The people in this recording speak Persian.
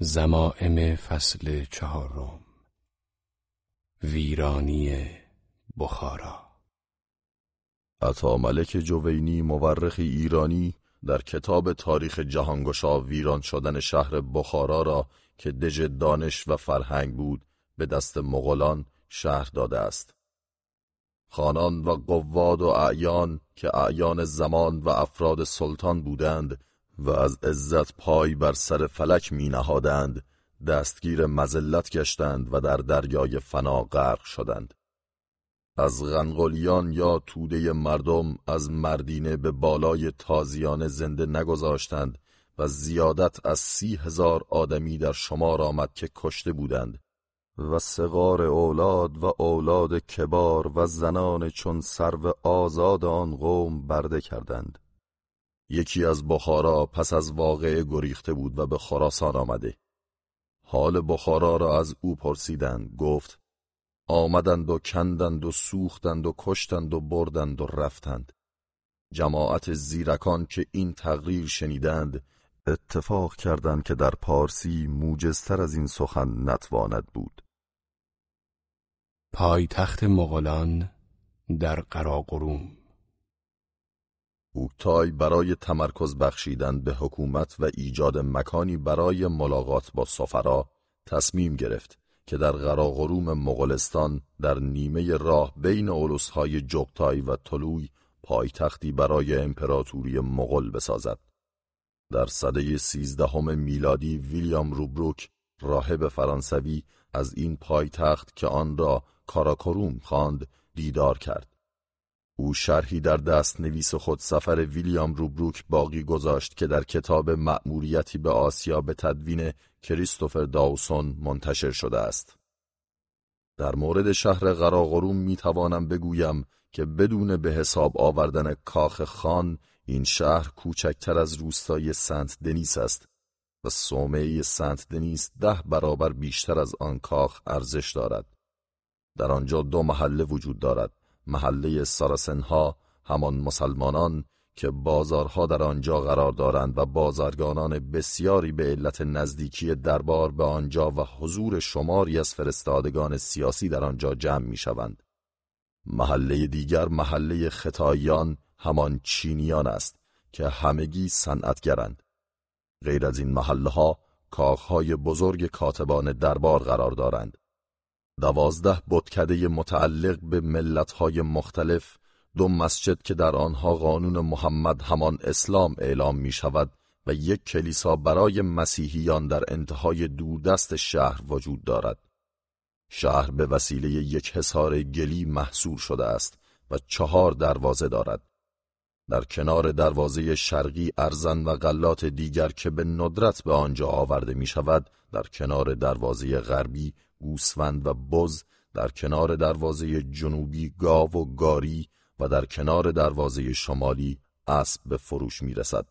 زمائم فصل چهارم. ویرانی بخارا. عطا ملک جوینی مورخی ایرانی در کتاب تاریخ جهانگشا ویران شدن شهر بخارا را که دژ دانش و فرهنگ بود به دست مغولان شهر داده است. خانان و قواد و اعیان که اعیان زمان و افراد سلطان بودند و از عزت پای بر سر فلک می نهادند دستگیر مزلت گشتند و در دریای فنا غرق شدند. از غنغولیان یا توده مردم از مردینه به بالای تازیانه زنده نگذاشتند و زیادت از سی هزار آدمی در شمار آمد که کشته بودند. و سوار اولاد و اولاد کبار و زنان چون سرو آزاد آن قوم برده کردند. یکی از بخارا پس از واقعه گریخته بود و به خراسان آمده. حال بخارا را از او پرسیدند گفت آمدند و کندند و سوختند و کشتند و بردند و رفتند. جماعت زیرکان که این تقریر شنیدند اتفاق کردند که در پارسی موجزتر از این سخن نتواند بود. پایتخت مغولان در قراقروم اوکتای برای تمرکز بخشیدن به حکومت و ایجاد مکانی برای ملاقات با سفرا تصمیم گرفت که در قراقروم مغولستان در نیمه راه بین اولوسهای جغتای و طلوی پایتختی برای امپراتوری مغول بسازد. در سده سیزدهم میلادی ویلیام روبروک راهب فرانسوی از این پایتخت که آن را کاراکروم خواند دیدار کرد. او شرحی در دست نویس خود سفر ویلیام روبروک باقی گذاشت که در کتاب مأموریتی به آسیا به تدوین کریستوفر داوسون منتشر شده است. در مورد شهر قراقروم می توانم بگویم که بدون به حساب آوردن کاخ خان این شهر کوچکتر از روستای سنت دنیس است و صومعه سنت دنیس ده برابر بیشتر از آن کاخ ارزش دارد. در آنجا دو محله وجود دارد محله ساراسنها همان مسلمانان که بازارها در آنجا قرار دارند و بازرگانان بسیاری به علت نزدیکی دربار به آنجا و حضور شماری از فرستادگان سیاسی در آنجا جمع می شوند. محله دیگر محله خطاییان همان چینیان است که همگی صنعتگرند. غیر از این محله ها کاخهای بزرگ کاتبان دربار قرار دارند. دوازده بتکده متعلق به ملتهای مختلف دو مسجد که در آنها قانون محمد همان اسلام اعلام می شود و یک کلیسا برای مسیحیان در انتهای دوردست شهر وجود دارد. شهر به وسیله یک حصار گلی محصور شده است و چهار دروازه دارد. در کنار دروازه شرقی ارزن و غلات دیگر که به ندرت به آنجا آورده می شود در کنار دروازه غربی گوسفند و بز در کنار دروازه جنوبی گاو و گاری و در کنار دروازه شمالی اسب به فروش می رسد.